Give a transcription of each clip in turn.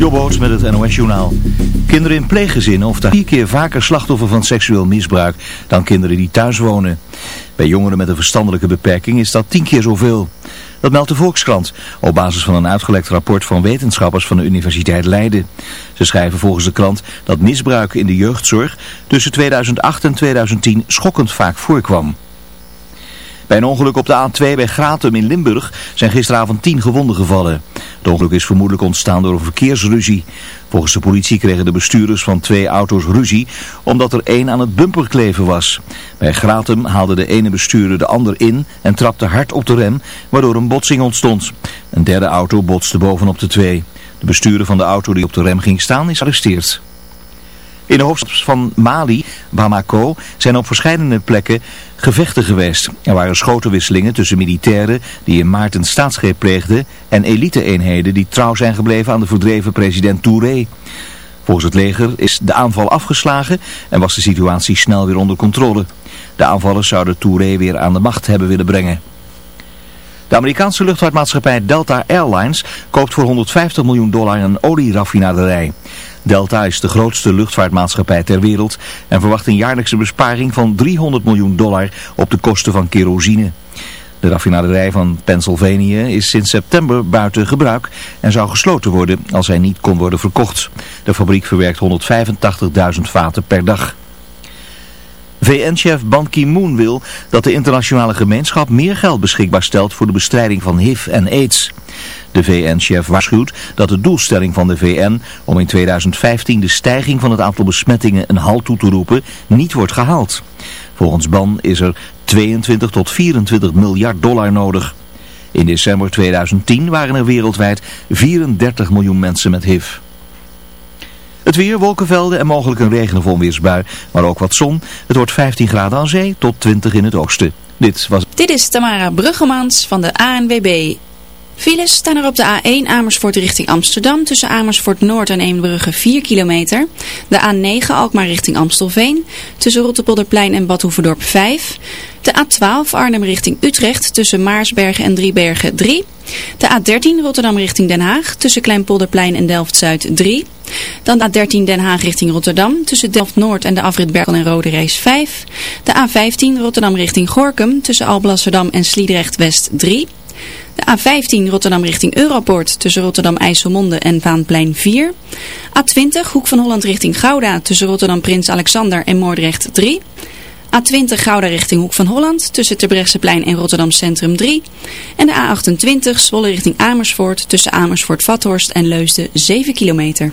Jobboot met het NOS-journaal. Kinderen in pleeggezinnen of daar keer vaker slachtoffer van seksueel misbruik dan kinderen die thuis wonen. Bij jongeren met een verstandelijke beperking is dat tien keer zoveel. Dat meldt de Volkskrant op basis van een uitgelekt rapport van wetenschappers van de Universiteit Leiden. Ze schrijven volgens de krant dat misbruik in de jeugdzorg tussen 2008 en 2010 schokkend vaak voorkwam. Bij een ongeluk op de A2 bij Gratum in Limburg zijn gisteravond tien gewonden gevallen. Het ongeluk is vermoedelijk ontstaan door een verkeersruzie. Volgens de politie kregen de bestuurders van twee auto's ruzie omdat er één aan het bumper kleven was. Bij Gratum haalde de ene bestuurder de ander in en trapte hard op de rem, waardoor een botsing ontstond. Een derde auto botste bovenop de twee. De bestuurder van de auto die op de rem ging staan is gearresteerd. In de hoofdstad van Mali, Bamako, zijn op verschillende plekken gevechten geweest. Er waren schotenwisselingen tussen militairen die in maart een staatsgreep pleegden en elite-eenheden die trouw zijn gebleven aan de verdreven president Touré. Volgens het leger is de aanval afgeslagen en was de situatie snel weer onder controle. De aanvallers zouden Touré weer aan de macht hebben willen brengen. De Amerikaanse luchtvaartmaatschappij Delta Airlines koopt voor 150 miljoen dollar een olieraffinaderij. Delta is de grootste luchtvaartmaatschappij ter wereld en verwacht een jaarlijkse besparing van 300 miljoen dollar op de kosten van kerosine. De raffinaderij van Pennsylvania is sinds september buiten gebruik en zou gesloten worden als hij niet kon worden verkocht. De fabriek verwerkt 185.000 vaten per dag. VN-chef Ban Ki-moon wil dat de internationale gemeenschap meer geld beschikbaar stelt voor de bestrijding van HIV en AIDS. De VN-chef waarschuwt dat de doelstelling van de VN om in 2015 de stijging van het aantal besmettingen een halt toe te roepen niet wordt gehaald. Volgens Ban is er 22 tot 24 miljard dollar nodig. In december 2010 waren er wereldwijd 34 miljoen mensen met HIV. Het weer, wolkenvelden en mogelijk een regen- of onweersbui, maar ook wat zon. Het wordt 15 graden aan zee tot 20 in het oosten. Dit was... Dit is Tamara Bruggemans van de ANWB. Files staan er op de A1 Amersfoort richting Amsterdam tussen Amersfoort Noord en Eembrugge 4 kilometer. De A9 Alkmaar richting Amstelveen tussen Rotterpolderplein en Badhoevedorp 5. De A12 Arnhem richting Utrecht tussen Maarsbergen en Driebergen 3. De A13 Rotterdam richting Den Haag tussen Kleinpolderplein en Delft-Zuid 3. Dan de A13 Den Haag richting Rotterdam tussen Delft-Noord en de afrit Berkel en Rode Reis 5. De A15 Rotterdam richting Gorkum tussen Alblasserdam en Sliedrecht West 3. De A15 Rotterdam richting Europoort tussen Rotterdam IJsselmonde en Vaanplein 4. A20 Hoek van Holland richting Gouda tussen Rotterdam Prins Alexander en Moordrecht 3. A20 Gouda richting Hoek van Holland tussen Terbrechtseplein en Rotterdam Centrum 3. En de A28 Zwolle richting Amersfoort tussen Amersfoort Vathorst en Leusden 7 kilometer.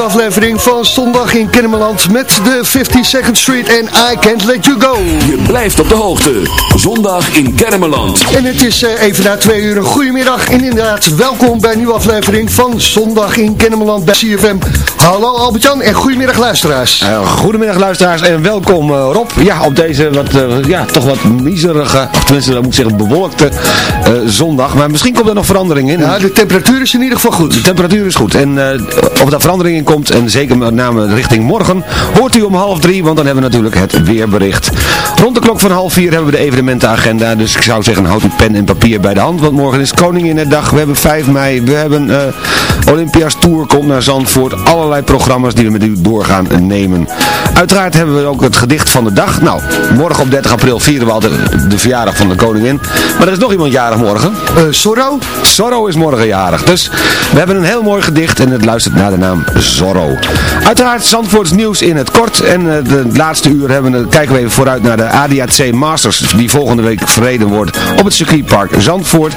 aflevering van Zondag in Kennemerland met de 52nd Street en I Can't Let You Go. Je blijft op de hoogte. Zondag in Kennemerland. En het is eh, even na twee uur een goedemiddag. En inderdaad, welkom bij een nieuwe aflevering van Zondag in Kennemerland bij CFM. Hallo Albert-Jan en goedemiddag luisteraars. Eh, goedemiddag luisteraars en welkom eh, Rob. Ja, op deze wat, eh, ja, toch wat miserige, of tenminste dat moet ik zeggen bewolkte zondag. Maar misschien komt er nog verandering in. Ja, de temperatuur is in ieder geval goed. De temperatuur is goed. En of daar verandering in komt, en zeker met name richting morgen, hoort u om half drie, want dan hebben we natuurlijk het weerbericht. Rond de klok van half vier hebben we de evenementenagenda. Dus ik zou zeggen, houd uw pen en papier bij de hand, want morgen is Koninginnedag. We hebben 5 mei, we hebben Olympia's Tour, komt naar Zandvoort. Allerlei programma's die we met u doorgaan nemen. Uiteraard hebben we ook het gedicht van de dag. Nou, morgen op 30 april vieren we altijd de verjaardag van de koningin. Maar er is nog iemand jarig morgen. Uh, Zorro? Zorro is morgen jarig. Dus we hebben een heel mooi gedicht en het luistert naar de naam Zorro. Uiteraard Zandvoorts nieuws in het kort. En uh, de laatste uur hebben we, kijken we even vooruit naar de ADAC Masters. Die volgende week verreden wordt op het circuitpark Zandvoort.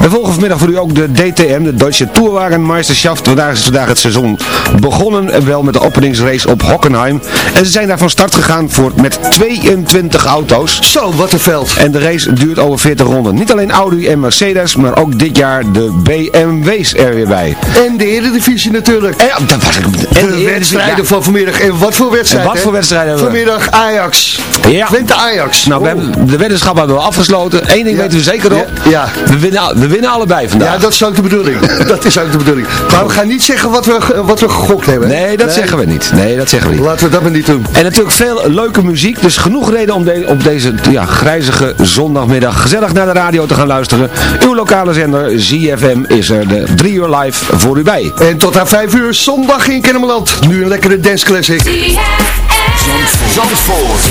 We volgen vanmiddag voor u ook de DTM, de Deutsche Tourwagenmeisterschaft. Vandaag is vandaag het seizoen begonnen. En wel met de openingsrace op Hockenheim. En ze zijn daar van start gegaan voor, met 22 auto's. Zo, wat een veld. En de race duurt over 40 ronden. Niet alleen Audi en Mercedes, maar ook dit jaar de BMW's er weer bij. En de Eredivisie natuurlijk. En, ja, dat was ik. En de, de wedstrijden ja. van vanmiddag. En wat voor wedstrijden? En wat voor wedstrijden? Vanmiddag Ajax. Ja. Twente Ajax. Nou, we hebben, de weddenschap hebben we afgesloten. Eén ding ja. weten we zeker op. Ja. We, winnen, we winnen allebei vandaag. Ja, dat is ook de bedoeling. dat is ook de bedoeling. Maar we gaan niet zeggen wat we, wat we gegokt hebben. Nee, dat nee. zeggen we niet. Nee, dat zeggen we niet. Laten we dat maar niet doen. En natuurlijk veel leuke muziek. Dus genoeg reden om de, op deze ja, grijzige zondagmiddag gezellig naar de radio te gaan luisteren. Uw lokale zender ZFM is er de 3 uur live voor u bij. En tot aan 5 uur zondag in Kennemerland. Nu een lekkere dance classic. Zandvoort. Zandvoort.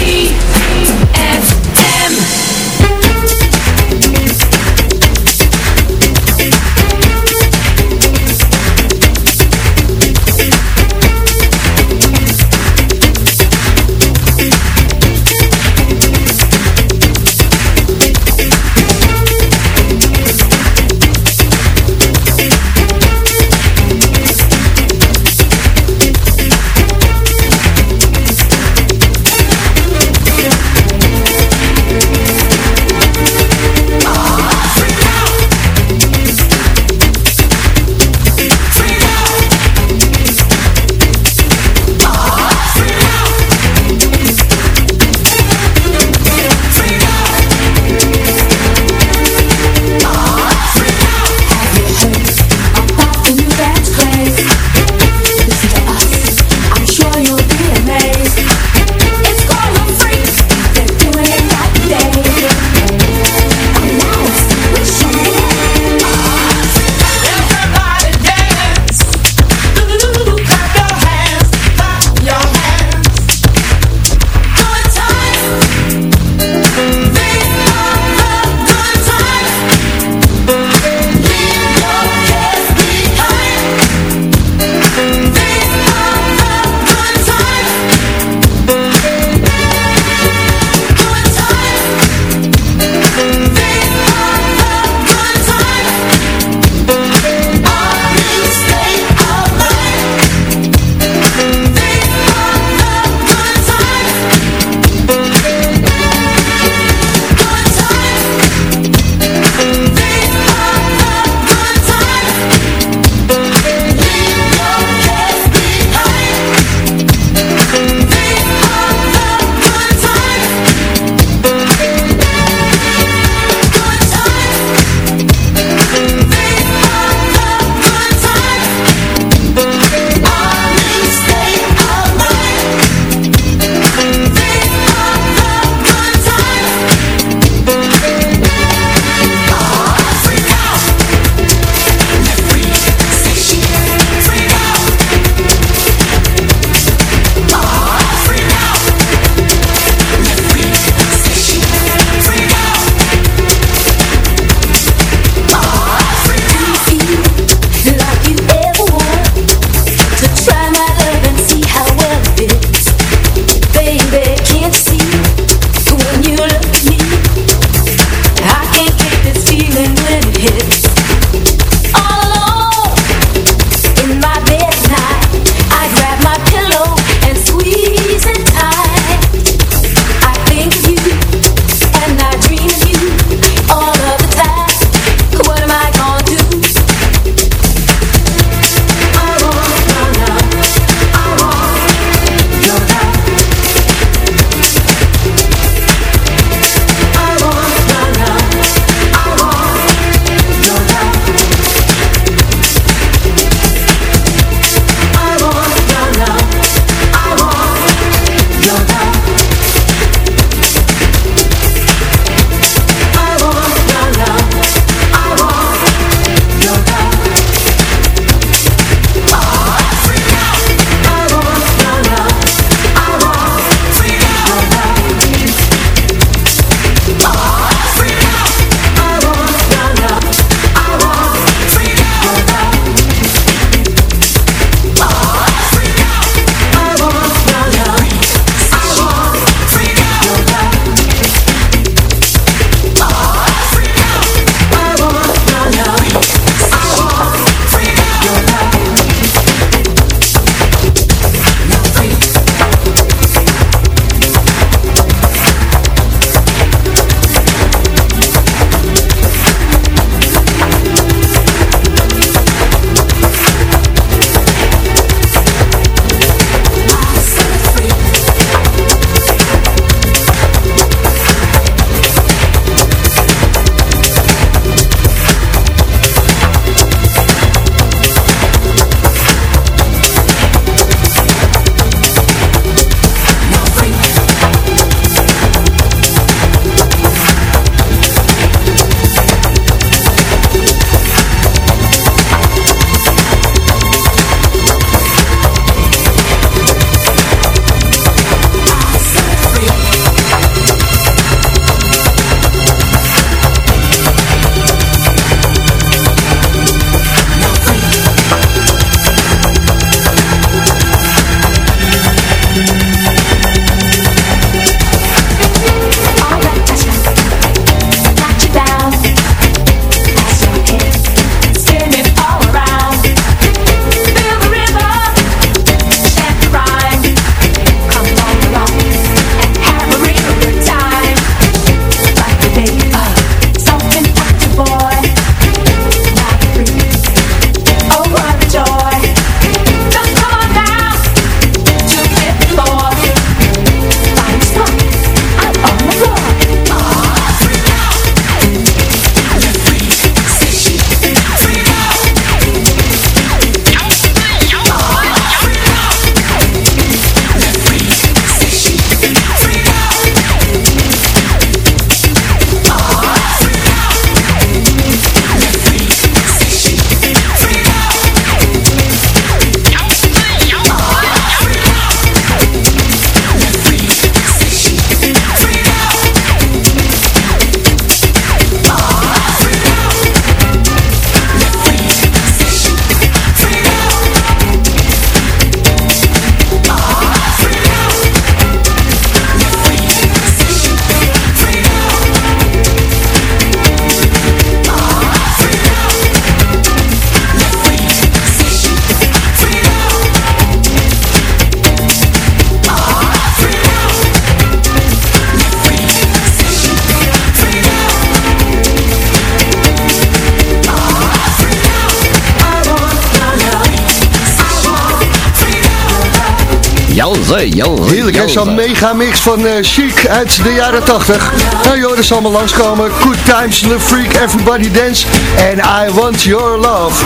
Jalze, jalze, Heerlijk, hè? Zo'n megamix van eh, Chic uit de jaren 80. Nou joh, er zal allemaal langskomen. Good times, the freak, everybody dance. And I want your love.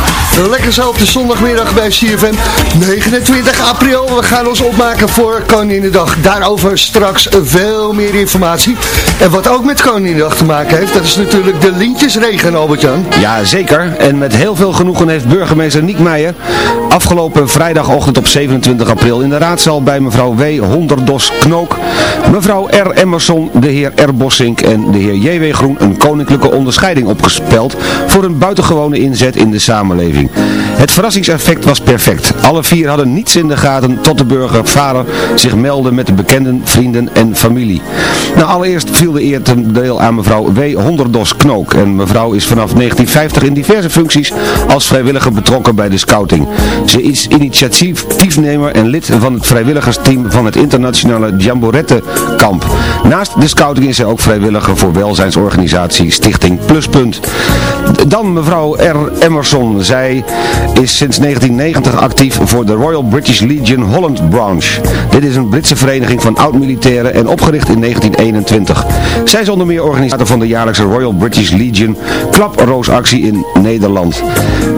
Lekker zo op de zondagmiddag bij CFM. 29 april. We gaan ons opmaken voor Koninginnedag. Daarover straks veel meer informatie. En wat ook met Koninginnedag te maken heeft, dat is natuurlijk de lintjesregen, Albert-Jan. Ja, zeker. En met heel veel genoegen heeft burgemeester Niek Meijer afgelopen vrijdagochtend op 27 april in de raadzaal bij mevrouw W. Honderdos Knook, mevrouw R. Emerson, de heer R. Bossink en de heer J.W. Groen een koninklijke onderscheiding opgespeld voor een buitengewone inzet in de samenleving. Het verrassingseffect was perfect. Alle vier hadden niets in de gaten tot de burgervader zich meldde met de bekenden, vrienden en familie. Nou, allereerst viel de eer ten deel aan mevrouw W. Honderdos Knook. En mevrouw is vanaf 1950 in diverse functies als vrijwilliger betrokken bij de scouting. Ze is initiatiefnemer en lid van het vrijwilligersteam van het internationale Jamborette kamp. Naast de scouting is zij ook vrijwilliger voor welzijnsorganisatie Stichting Pluspunt. Dan mevrouw R. Emerson. Zij is sinds 1990 actief voor de Royal British Legion Holland Branch. Dit is een Britse vereniging van oud-militairen en opgericht in 1921. Zij is onder meer organisator van de jaarlijkse Royal British Legion klaproosactie in Nederland.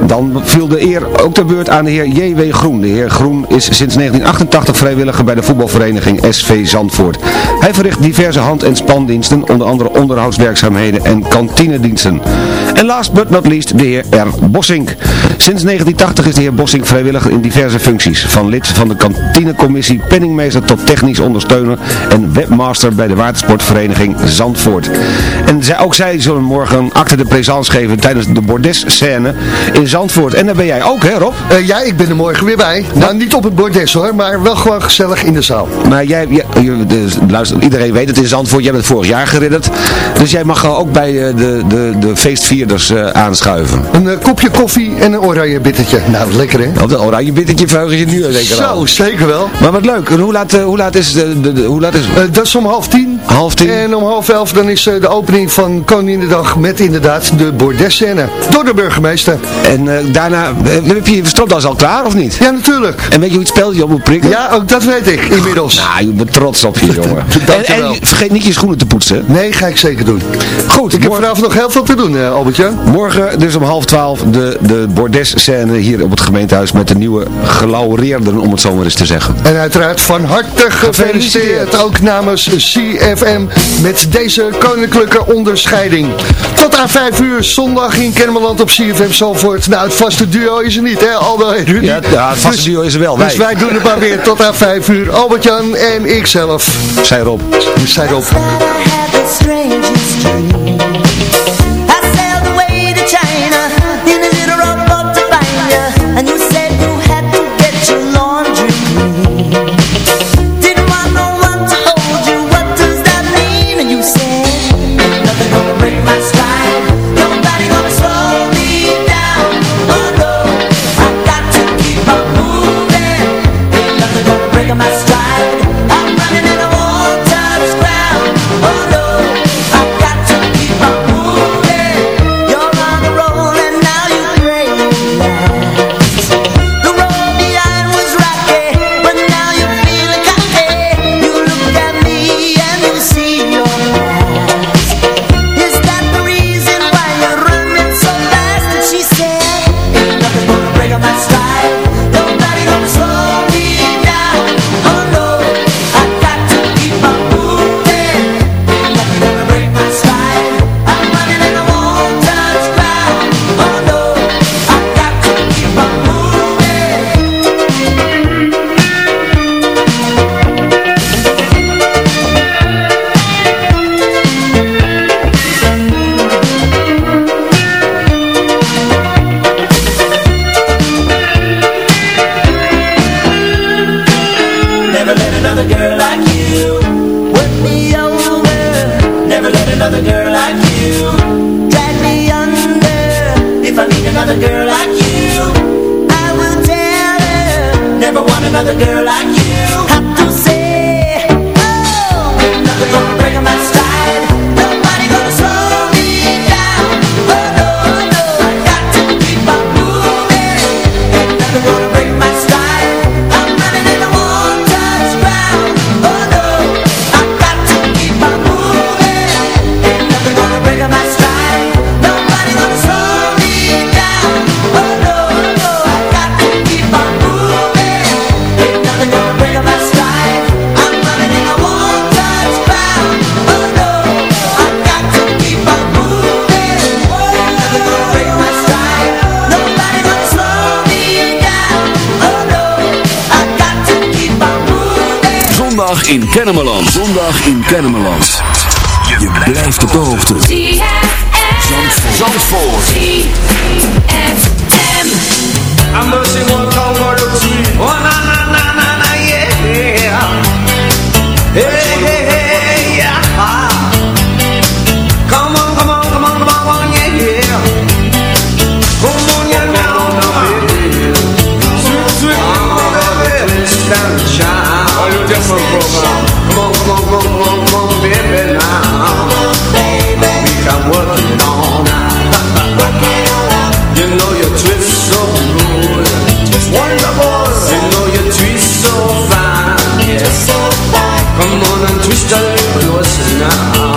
Dan viel de eer ook de beurt aan de heer J.W. Groen. De heer Groen is sinds 1988 vrijwilliger bij de voetbalvereniging SV Zandvoort. Hij verricht diverse hand- en spandiensten, onder andere onderhoudswerkzaamheden en kantinediensten. En last but not least de heer R. Bossink. Sinds 1980 is de heer Bossink vrijwilliger in diverse functies. Van lid van de kantinecommissie, penningmeester tot technisch ondersteuner en webmaster bij de watersportvereniging Zandvoort. En zij, ook zij zullen morgen acte de présence geven tijdens de bordes-scène in Zandvoort. En daar ben jij ook, hè Rob? Eh, ja, ik ben er morgen weer bij. Nou, niet op het bordes hoor, maar wel gewoon gezellig in de zaal. Maar jij, jij- dus, luister, iedereen weet het in Zandvoort, jij bent vorig jaar geridderd. Dus jij mag ook bij eh, de, de, de feestvierders eh, aanschuiven. Een eh, kopje koffie en een oranje bittertje. Nou, lekker hè? Op de oranje bittertje vuigen je nu zeker al. Zo, zeker wel. Maar wat leuk. En hoe laat, eh, hoe laat is de, de, de- hoe laat is Eh, dat is om half tien. half tien? En om half elf dan is eh, de opening van Koninginnedag met inderdaad de bordesscène. Door de burgemeester. En eh, daarna, eh, heb je je stropdas al klaar of niet? Ja, natuurlijk. En weet je hoe het spelletje op moet prikken? Ja, ook dat weet ik inmiddels. Nou, je bent trots op je jongen. en, en vergeet niet je schoenen te poetsen. Nee, ga ik zeker doen. Goed, Ik heb vanavond nog heel veel te doen, eh, Albertje. Morgen dus om half twaalf de, de bordesscène hier op het gemeentehuis met de nieuwe gelaureerden, om het zo maar eens te zeggen. En uiteraard van harte gefeliciteerd. Ook namens CFM met deze koninklijke onderscheiding. Tot aan 5 uur zondag in Kennemerland op CFM Zalvoort. Nou, het vaste duo is er niet, hè, Aldo en Rudy. Ja, ja, het vaste Dus- duo is er wel, Dus wij. wij doen het maar weer tot aan 5 uur. Albert-Jan en ikzelf. Zij Rob. Zij op. in Kennemerland. Zondag in Kennemerland. Je blijft op de hoogte. Zandvoort. Zandvoort. I'm now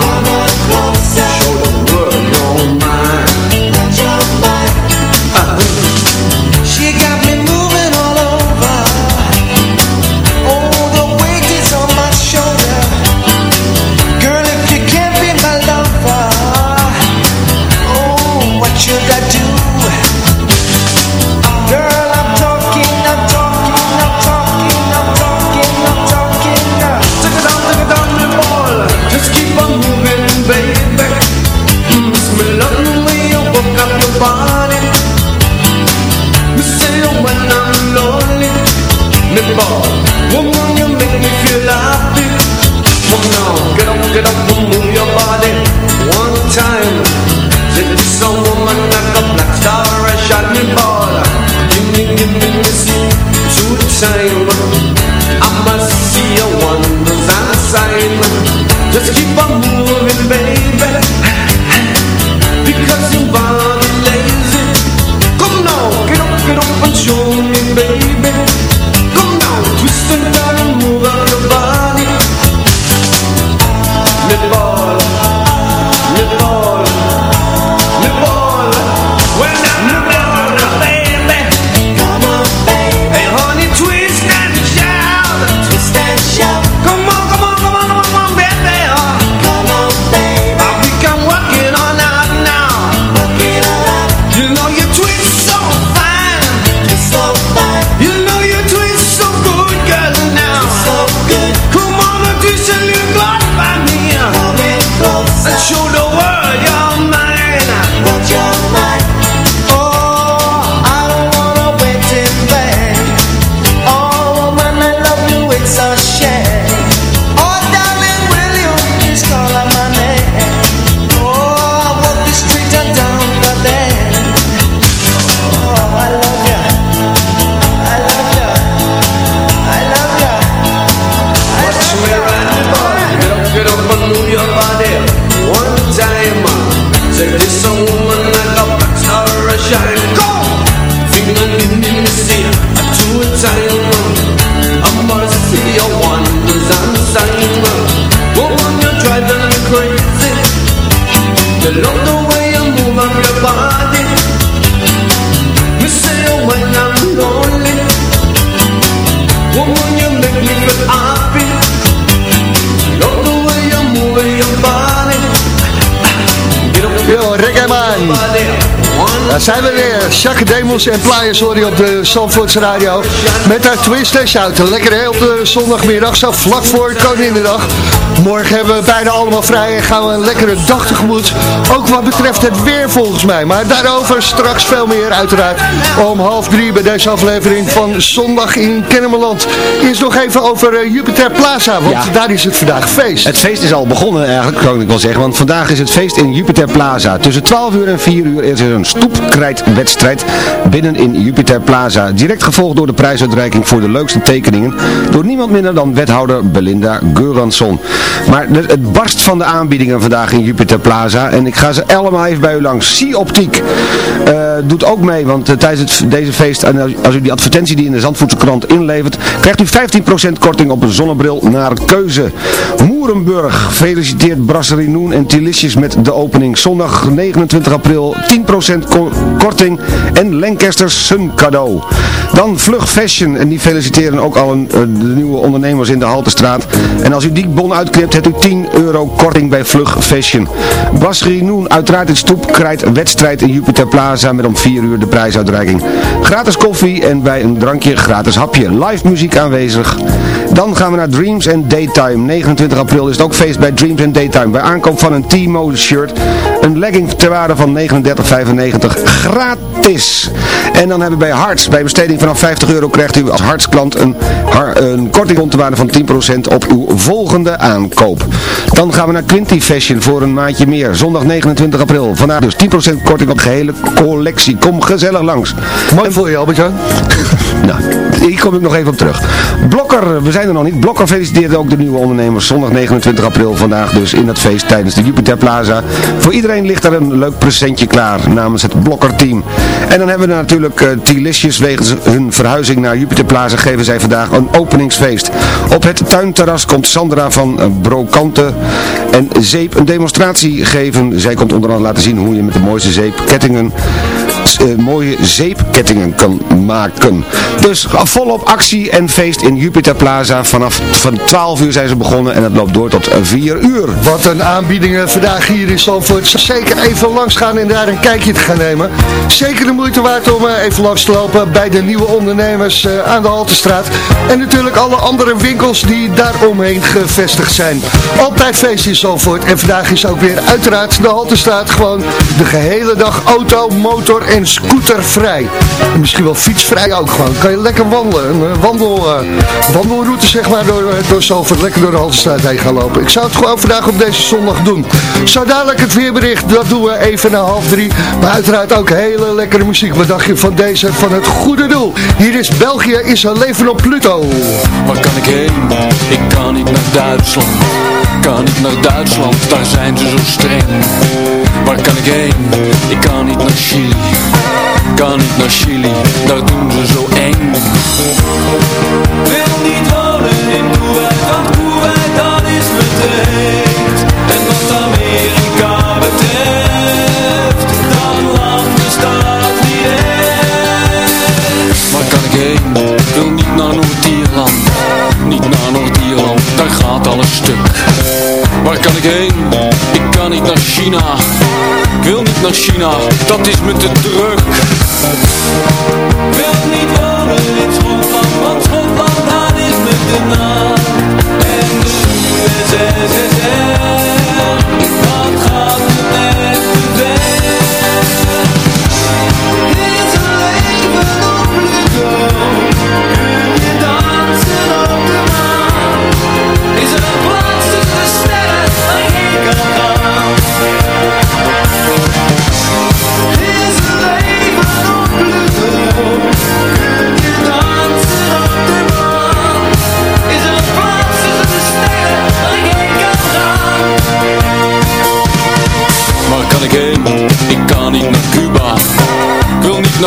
zijn we weer. Jacques Demos en Players je op de Zandvoorts Radio. Met haar twist en shout. Lekker hè, op de zondagmiddag, zo vlak voor Koninginnedag. Morgen hebben we bijna allemaal vrij en gaan we een lekkere dag tegemoet. Ook wat betreft het weer volgens mij. Maar daarover straks veel meer uiteraard. Om half drie bij deze aflevering van Zondag in Kennemerland. Eerst nog even over eh, Jupiter Plaza, want Ja. daar is het vandaag feest. Het feest is al begonnen eigenlijk, kan ik wel zeggen. Want vandaag is het feest in Jupiter Plaza. Tussen 12 uur en 4 uur is er een stoepkrijtwedstrijd binnen in Jupiter Plaza. Direct gevolgd door de prijsuitreiking voor de leukste tekeningen. Door niemand minder dan wethouder Belinda Geuransson. Maar het barst van de aanbiedingen vandaag in Jupiter Plaza. En ik ga ze allemaal even bij u langs. Sea Optiek eh, doet ook mee. Want eh, tijdens het, deze feest, en als- u die advertentie die in de Zandvoortse krant inlevert, krijgt u 15% korting op een zonnebril naar keuze. Moerenburg feliciteert Brasserie Noen en Tilicious met de opening. Zondag 29 april 10% ko- euro korting en Lancaster Sun cadeau. Dan Vlug Fashion en die feliciteren ook al een, eh, de nieuwe ondernemers in de Haltestraat. En als u die bon uitknipt, hebt u 10 euro korting bij Vlug Fashion. Bas Rinoen, uiteraard in Stoep, krijgt wedstrijd in Jupiter Plaza met om 4 uur de prijsuitreiking. Gratis koffie en bij een drankje gratis hapje. Live muziek aanwezig. Dan gaan we naar Dreams and Daytime. 29 april is het ook feest bij Dreams and Daytime. Bij aankoop van een T-Mode shirt, een legging ter waarde van 39,95 gratis. En dan hebben we bij Harts, bij besteding vanaf 50 euro krijgt u als Harts-klant een, een korting ter waarde van 10% op uw volgende aankoop. Dan gaan we naar Quinty Fashion voor een maandje meer. Zondag 29 april. Vandaag dus 10% korting op de gehele collectie. Kom gezellig langs. Mooi voor je, Albert-Jan. Nou, hier kom ik nog even op terug. Blokker, we zijn er nog niet. Blokker feliciteert ook de nieuwe ondernemers. Zondag 29 april vandaag dus in het feest tijdens de Jupiter Plaza. Voor iedereen ligt er een leuk presentje klaar namens het Blokker team. En dan hebben we natuurlijk uh, T-listjes wegens hun verhuizing naar Jupiter Plaza geven zij vandaag een openingsfeest. Op het tuinterras komt Sandra van uh, Brokante en Zeep een demonstratie geven. Zij komt onder andere laten zien hoe je met de mooiste zeepkettingen uh, mooie zeepkettingen kan maken. Dus volop actie en feest in Jupiter Plaza. Vanaf van 12 uur zijn ze begonnen en het loopt door tot 4 uur. Wat een aanbiedingen vandaag hier in Zandvoort. Zeker even langs gaan en daar een kijkje te gaan nemen. Zeker de moeite waard om even langs te lopen bij de nieuwe ondernemers aan de Haltestraat. En natuurlijk alle andere winkels die daaromheen gevestigd zijn. Altijd feest in Zandvoort. En vandaag is ook weer uiteraard de Haltestraat gewoon de gehele dag auto, motor en scootervrij. En misschien wel fietsvrij ook gewoon. Kan je lekker wandelen. Een wandel, uh, wandelroute zeg maar door, door Zalvoort. Lekker door de Haltestraat heen gaan lopen. Ik zou het gewoon vandaag op deze zondag doen. Zo dadelijk het weerbericht. Dat doen we even na half drie. Maar uiteraard ook hele lekkere muziek. Wat dacht je van deze van het goede doel? Hier is België is een leven op Pluto. Waar kan ik heen? Ik kan niet naar Duitsland. Kan niet naar Duitsland. Daar zijn ze zo streng. Waar kan ik heen? Ik kan niet naar Chili kan niet naar Chili, daar doen ze zo eng. Wil niet wonen in Kuwait, want Kuwait dat is me te heet. En wat Amerika betreft, dat land bestaat niet echt. Waar kan ik heen? Wil niet naar Noord-Ierland, niet naar Noord-Ierland, daar gaat alles stuk. Waar kan ik heen? Ik kan niet naar China. Ik wil niet naar China, dat is me te druk. Wil niet wonen in Schotland, want Schotland dat is me te na. En de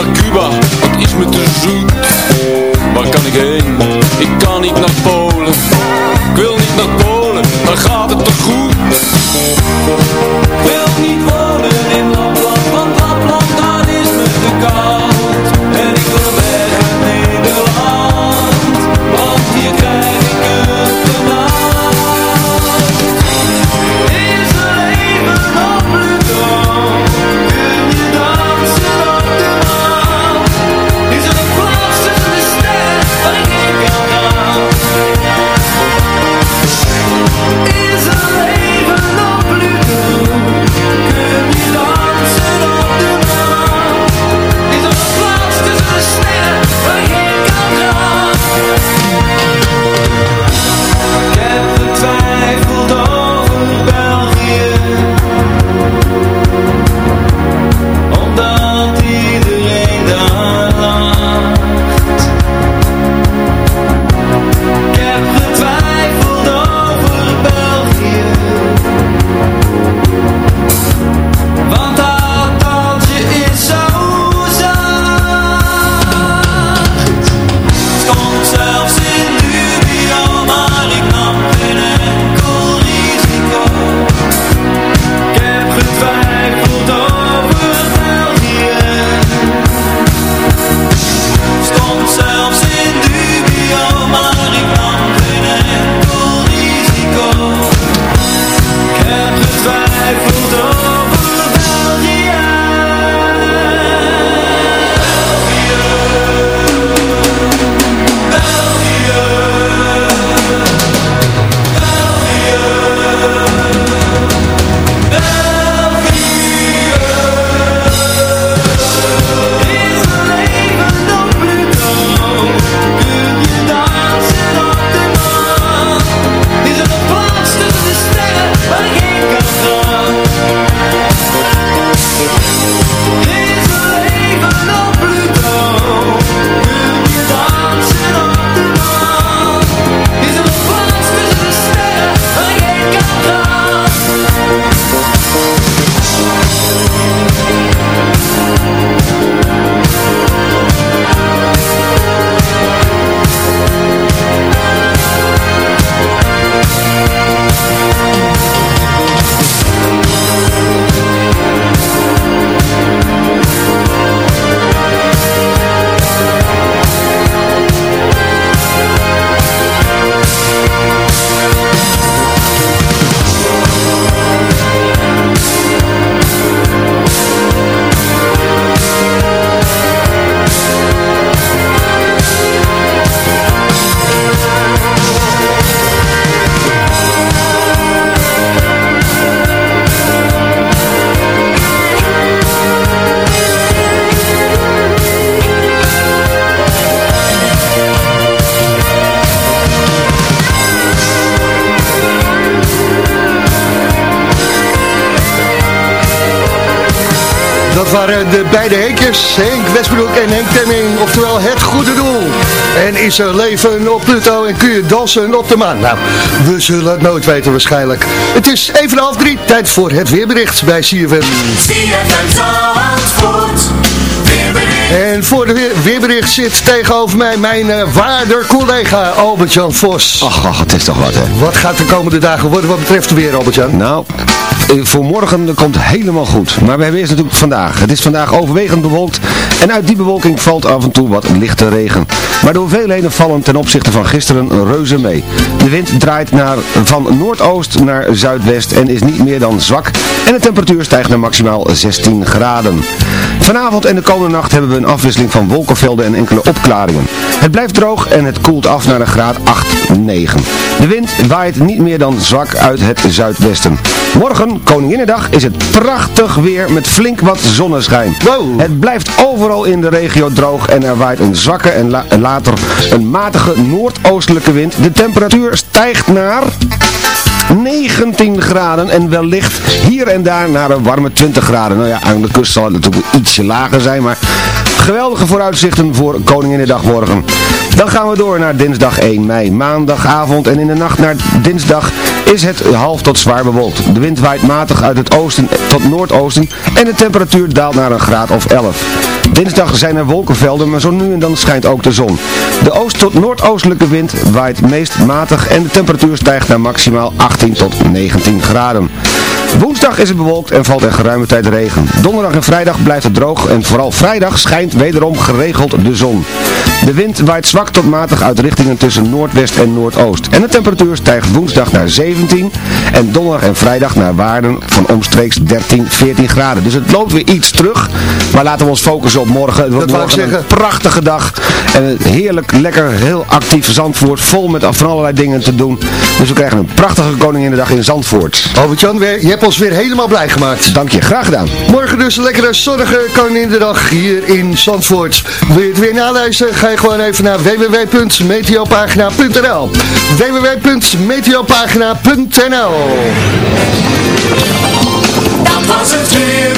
naar Cuba, is me te zoet. Waar kan ik heen? Ik kan niet naar Polen. Ik wil niet naar Polen, daar gaat het te goed. Henk Westbroek en Henk Temming, oftewel het goede doel. En is er leven op Pluto en kun je dansen op de maan? Nou, we zullen het nooit weten waarschijnlijk. Het is even half drie, tijd voor het weerbericht bij CFM. En voor de weer, weerbericht zit tegenover mij mijn uh, waarder collega Albert-Jan Vos. Ach, ach, het is toch wat, hè? Wat gaat de komende dagen worden wat betreft weer, Albert-Jan? Nou, eh, voor morgen komt helemaal goed. Maar we hebben eerst natuurlijk vandaag. Het is vandaag overwegend bewolkt en uit die bewolking valt af en toe wat lichte regen. Maar de hoeveelheden vallen ten opzichte van gisteren reuze mee. De wind draait naar, van noordoost naar zuidwest en is niet meer dan zwak. En de temperatuur stijgt naar maximaal 16 graden. Vanavond en de komende nacht hebben we een afwisseling van wolkenvelden en enkele opklaringen. Het blijft droog en het koelt af naar een graad 8, 9. De wind waait niet meer dan zwak uit het zuidwesten. Morgen, Koninginnedag, is het prachtig weer met flink wat zonneschijn. Wow. Het blijft overal in de regio droog en er waait een zwakke en la later een matige noordoostelijke wind. De temperatuur stijgt naar... 19 graden en wellicht hier en daar naar een warme 20 graden. Nou ja, aan de kust zal het natuurlijk ietsje lager zijn, maar geweldige vooruitzichten voor Koninginnedag morgen. Dan gaan we door naar dinsdag 1 mei. Maandagavond en in de nacht naar dinsdag is het half tot zwaar bewolkt. De wind waait matig uit het oosten tot noordoosten en de temperatuur daalt naar een graad of 11. Dinsdag zijn er wolkenvelden, maar zo nu en dan schijnt ook de zon. De oost- tot noordoostelijke wind waait meest matig en de temperatuur stijgt naar maximaal 18 tot 19 graden. Woensdag is het bewolkt en valt er geruime tijd regen. Donderdag en vrijdag blijft het droog en vooral vrijdag schijnt wederom geregeld de zon. De wind waait zwak tot matig uit richtingen tussen noordwest en noordoost. En de temperatuur stijgt woensdag naar 17 en donderdag en vrijdag naar waarden van omstreeks 13, 14 graden. Dus het loopt weer iets terug, maar laten we ons focussen op morgen. Het wordt morgen een prachtige dag en een heerlijk, lekker, heel actief Zandvoort. Vol met van allerlei dingen te doen. Dus we krijgen een prachtige Koninginnedag in Zandvoort. Albert-Jan, je hebt ons weer helemaal blij gemaakt. Dank je, graag gedaan. Morgen dus een lekkere zonnige Koninginnedag hier in Zandvoort. Wil je het weer nalezen? Ga je gewoon even naar www.meteopagina.nl www.meteopagina.nl Dat was het weer.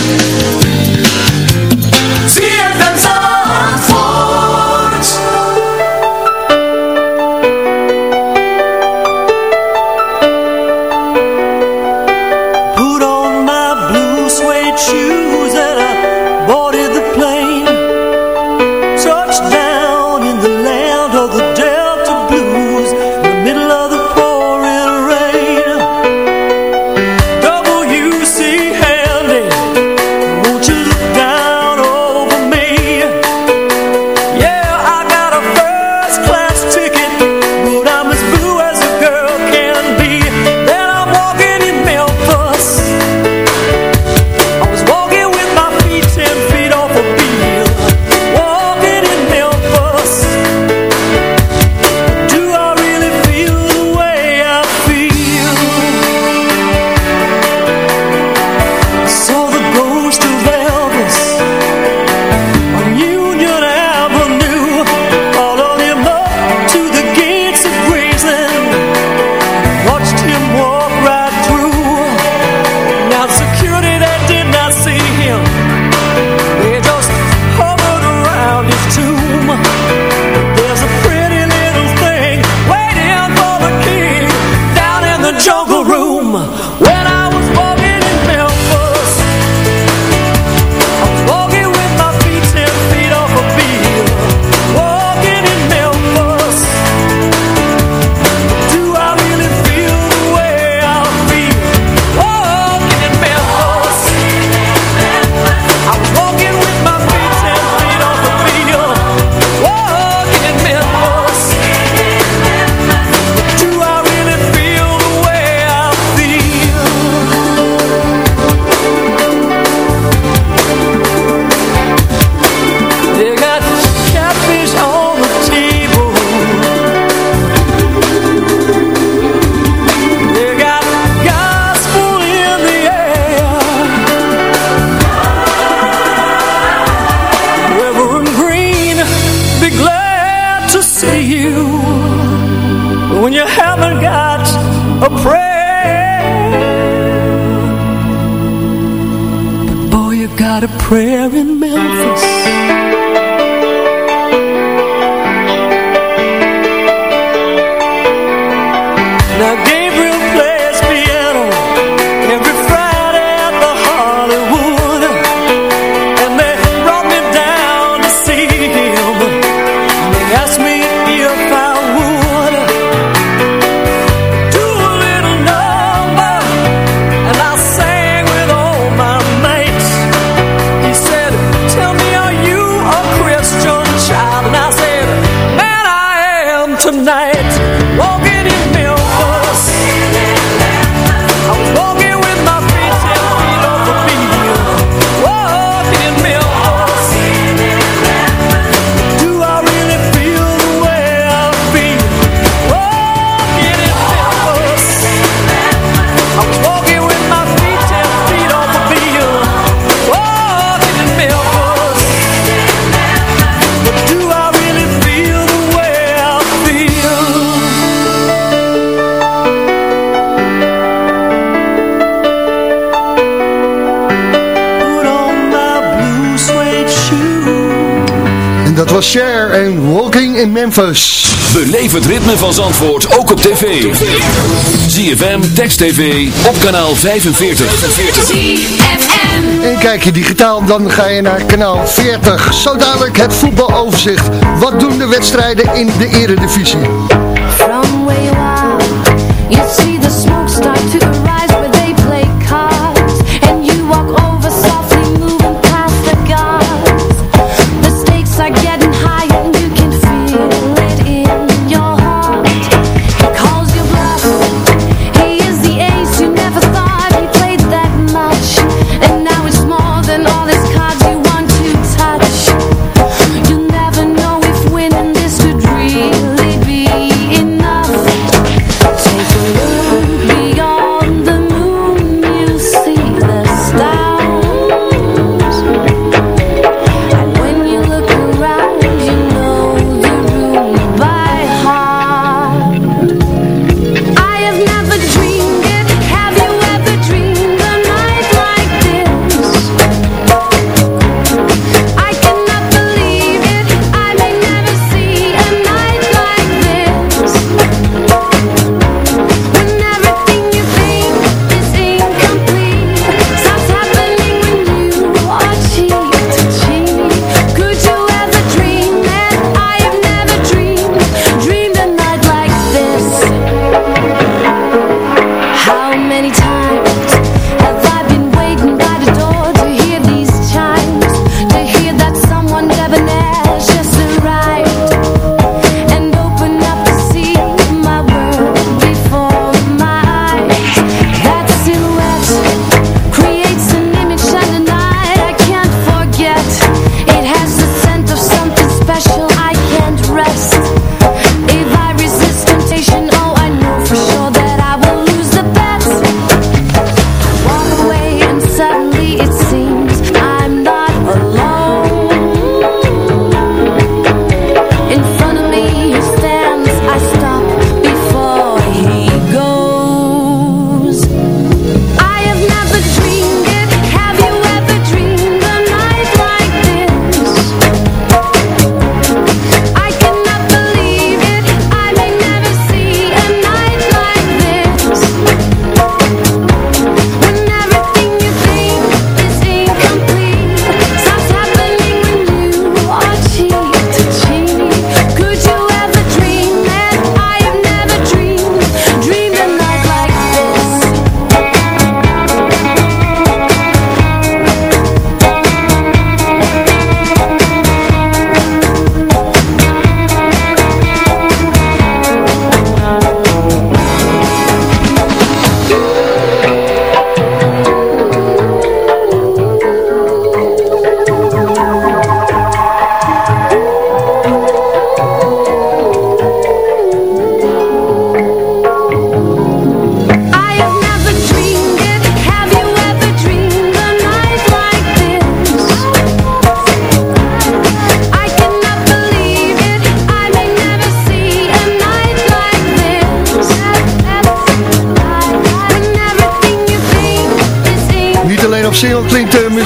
Share Cher en Walking in Memphis. Beleef het ritme van Zandvoort ook op tv. ZFM, Text TV, op kanaal 45. En kijk je digitaal, dan ga je naar kanaal 40. Zo dadelijk het voetbaloverzicht. Wat doen de wedstrijden in de eredivisie? From you see the smoke start to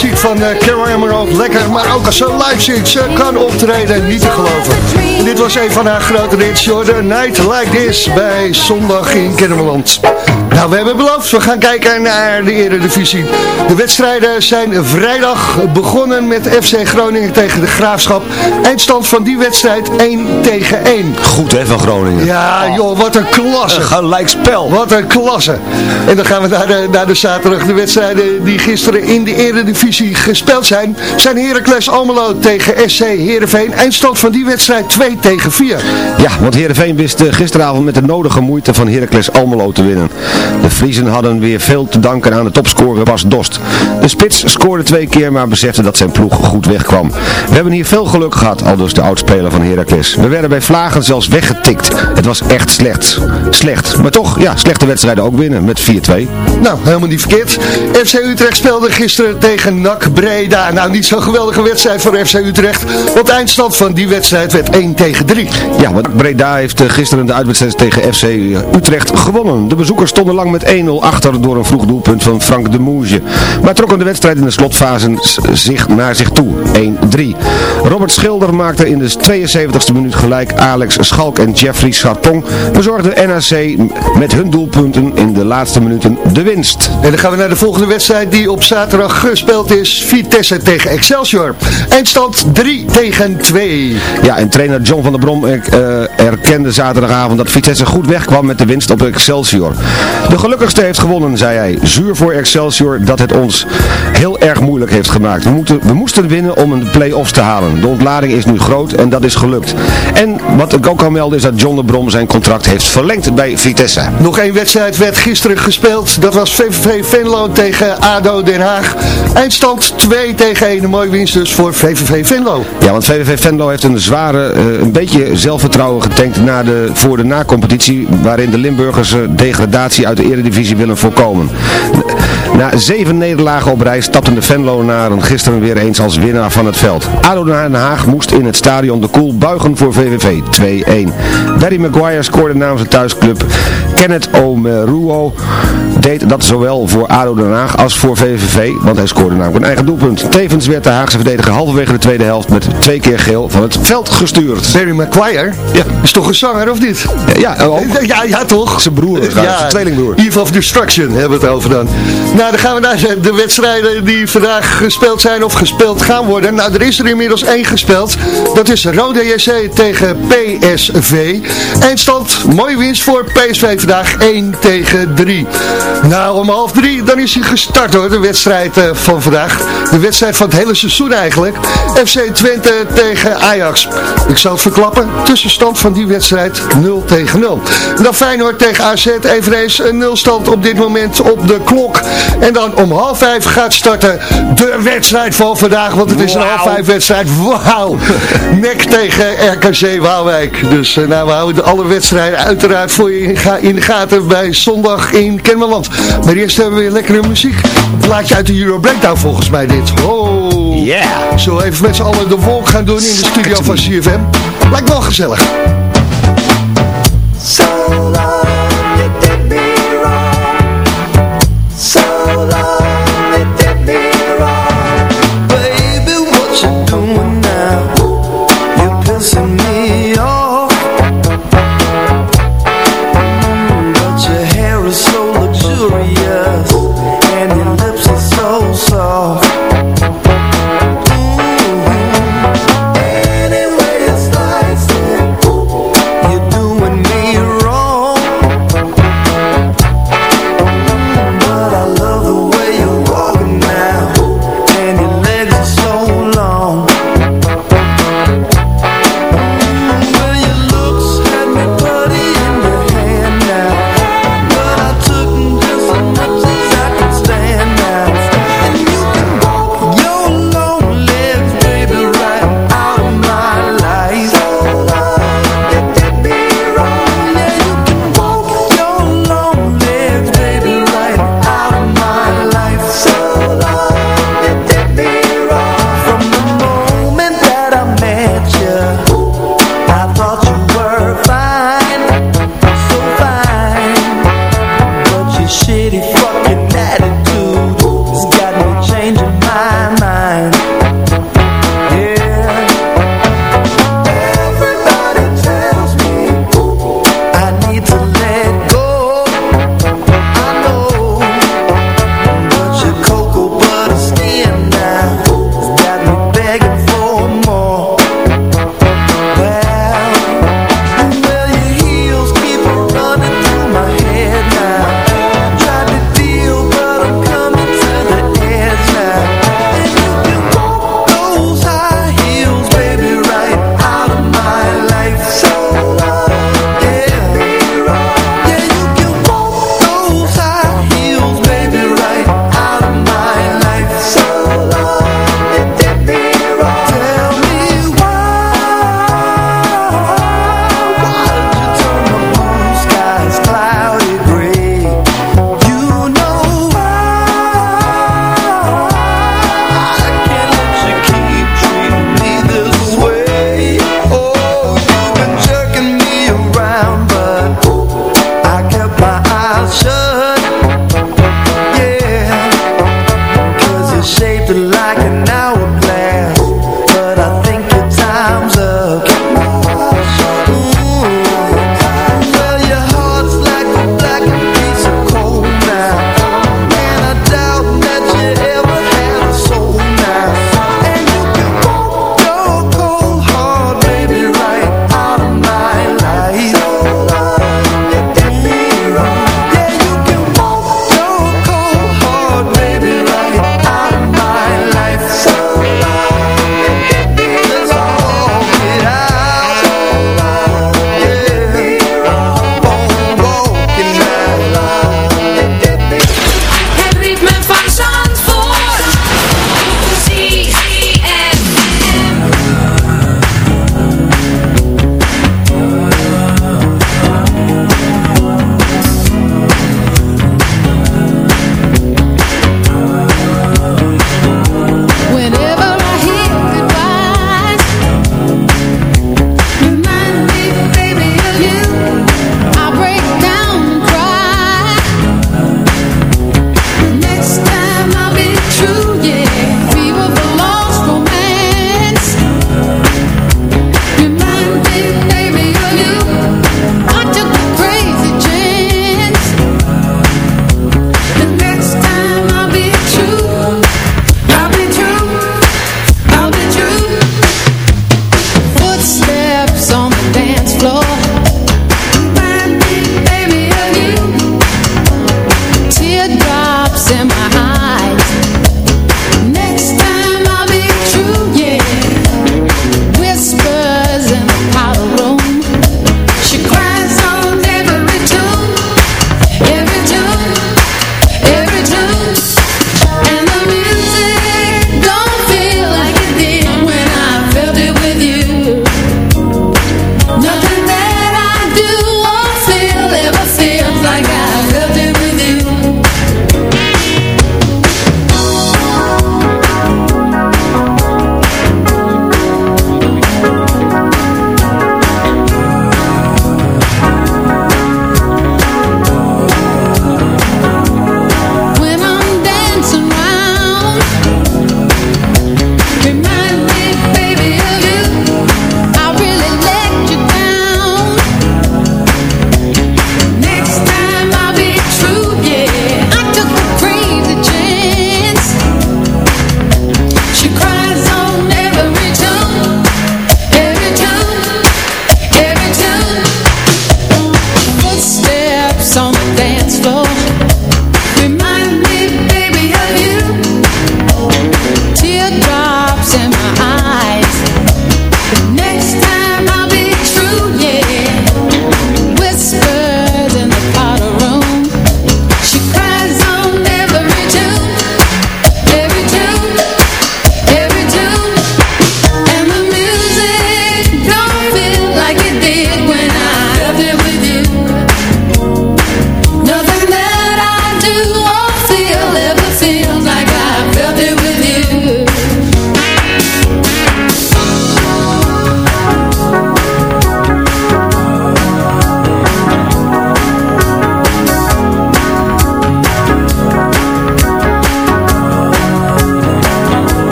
muziek van uh, Carol Lekker. Maar ook als ze live zit, ze kan optreden, niet te geloven. En dit was een van haar grote hits, The Night Like This, bij Zondag in Kennemerland. Nou, we hebben beloofd, we gaan kijken naar de Eredivisie. De wedstrijden zijn vrijdag begonnen met FC Groningen tegen de Graafschap. Eindstand van die wedstrijd 1 tegen 1. Goed hè, van Groningen. Ja, joh, wat een klasse. Een gelijk spel. Wat een klasse. En dan gaan we naar de, naar de zaterdag. De wedstrijden die gisteren in de Eredivisie gespeeld zijn. Zijn Heracles Almelo tegen SC Heerenveen. Eindstand van die wedstrijd 2 tegen 4. Ja, want Heerenveen wist eh, gisteravond met de nodige moeite van Heracles Almelo te winnen. De Friesen hadden weer veel te danken aan de topscorer Bas Dost. De spits scoorde twee keer, maar besefte dat zijn ploeg goed wegkwam. We hebben hier veel geluk gehad, al dus de oudspeler van Heracles. We werden bij Vlagen zelfs weggetikt. Het was echt slecht. Slecht. Maar toch, ja, slechte wedstrijden ook winnen met 4-2. Nou, helemaal niet verkeerd. FC Utrecht speelde gisteren tegen NAC Breda. Nou, niet zo'n geweldige wedstrijd voor FC Utrecht. Want eindstand van die wedstrijd werd 1 tegen 3. Ja, want Breda heeft eh, gisteren de uitwedstrijd tegen FC Utrecht gewonnen. De bezoekers stonden lang met 1-0 achter door een vroeg doelpunt van Frank de Moege. Maar trokken de wedstrijd in de slotfase zich naar zich toe. 1-3. Robert Schilder maakte in de 72e minuut gelijk Alex Schalk en Jeffrey Sarpong. Bezorgde NAC met hun doelpunten in de laatste minuten de winst. En dan gaan we naar de volgende wedstrijd die op zaterdag gespeeld is. Vitesse tegen Excelsior. Eindstand 3 tegen 2. Ja, en trainer John van der Brom uh, erkende zaterdagavond dat Vitesse goed wegkwam met de winst op Excelsior. De gelukkigste heeft gewonnen, zei hij. Zuur voor Excelsior dat het ons heel erg moeilijk heeft gemaakt. We, moeten, we moesten winnen om een play-offs te halen. De ontlading is nu groot en dat is gelukt. En wat ik ook kan melden is dat John de Brom zijn contract heeft verlengd bij Vitesse. Nog één wedstrijd werd gisteren gespeeld. Dat was VVV Venlo tegen ADO Den Haag. Eindstand 2 tegen 1. Een mooie winst dus voor VVV Venlo. Ja, want VVV Venlo heeft een zware, uh, een beetje zelfvertrouwen getankt na de, voor de na-competitie. Waarin de Limburgers degradatie uit de eredivisie willen voorkomen. Na zeven nederlagen op rij stapten de Venlonaren gisteren weer eens als winnaar van het veld. ADO Den Haag moest in het stadion de Koel buigen voor VVV 2-1. Barry Maguire scoorde namens de thuisclub. Kenneth Omeruo deed dat zowel voor ADO Den Haag als voor VVV, want hij scoorde namelijk een eigen doelpunt. Tevens werd de Haagse verdediger halverwege de tweede helft met twee keer geel van het veld gestuurd. Barry Maguire? Ja. Is toch een zanger of niet? Ja, ook. Ja, ja toch? Zijn broer, ja, zijn tweelingbroer. Eve of Destruction hebben we het over dan. Nou, dan gaan we naar de wedstrijden die vandaag gespeeld zijn of gespeeld gaan worden. Nou, er is er inmiddels één gespeeld. Dat is Rode JC tegen PSV. Eindstand, mooie winst voor PSV vandaag 1 tegen 3. Nou, om half drie, dan is hij gestart hoor, de wedstrijd uh, van vandaag. De wedstrijd van het hele seizoen eigenlijk. FC Twente tegen Ajax. Ik zal het verklappen, tussenstand van die wedstrijd 0 tegen 0. Dan Feyenoord tegen AZ, eveneens een nulstand op dit moment op de klok. En dan om half vijf gaat starten de wedstrijd van vandaag, want het is een half vijf wedstrijd. Wauw! Nek tegen RKC Waalwijk. Dus uh, nou, we houden alle wedstrijden uiteraard voor je in de gaten bij zondag in Maar eerst hebben we weer lekkere muziek. Een plaatje uit de Euro Breakdown volgens mij dit. Oh! Yeah! Zo even met z'n allen de wolk gaan doen in de studio van CFM. Lijkt wel gezellig. So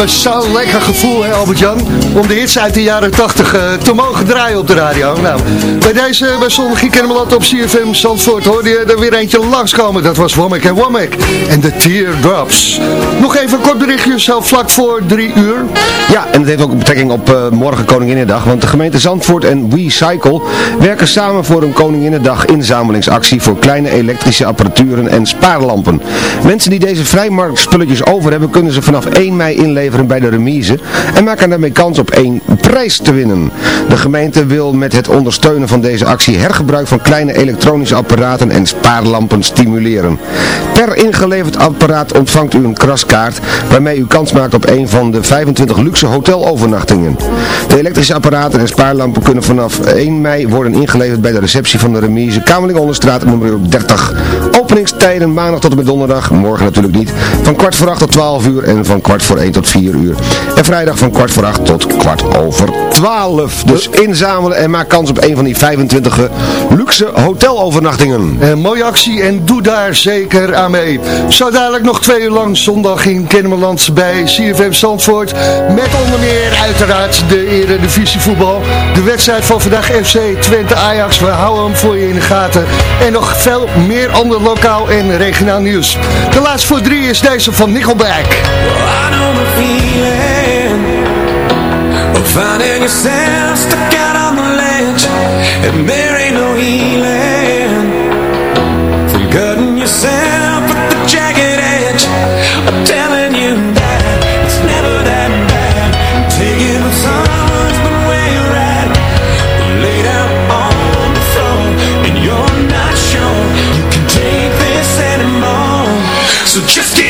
me zo'n lekker gevoel, hè Albert-Jan, om de hits uit de jaren 80 uh, te mogen draaien op de radio. Nou, bij deze, bij Zondag in Kennemerland op CFM Zandvoort hoorde je er weer eentje langskomen. Dat was Womack en Womack en de Teardrops. Nog even kort berichtje, zo vlak voor drie uur. Ja, en het heeft ook betrekking op uh, morgen Koninginnedag, want de gemeente Zandvoort en WeCycle werken samen voor een Koninginnedag inzamelingsactie voor kleine elektrische apparaturen en spaarlampen. Mensen die deze vrijmarktspulletjes over hebben, kunnen ze vanaf 1 mei inleveren bij de remise en maken daarmee kans op één prijs te winnen. De gemeente wil met het ondersteunen van deze actie hergebruik van kleine elektronische apparaten en spaarlampen stimuleren. Per ingeleverd apparaat ontvangt u een kraskaart waarmee u kans maakt op een van de 25 luxe hotelovernachtingen. De elektrische apparaten en spaarlampen kunnen vanaf 1 mei worden ingeleverd bij de receptie van de remise Kamerling Onderstraat nummer 30. Openingstijden maandag tot en met donderdag, morgen natuurlijk niet, van kwart voor 8 tot 12 uur en van kwart voor 1 tot 4 uur. En vrijdag van kwart voor 8 tot kwart over 12. Dus inzamelen en maak kans op een van die 25 luxe hotelovernachtingen. Een mooie actie en doe daar zeker aan mee. Zo dadelijk nog twee uur lang zondag in Kennemerland bij CFM Zandvoort. Met onder meer uiteraard de Eredivisie voetbal. De wedstrijd van vandaag FC Twente Ajax. We houden hem voor je in de gaten. En nog veel meer ander lokaal en regionaal nieuws. De laatste voor drie is deze van Nickelback. I of finding yourself stuck out on the ledge and there ain't no healing from cutting yourself at the jagged edge. I'm telling you that it's never that bad. Taking the sun's been where you're at, laid out on the floor, and you're not sure you can take this anymore. So just give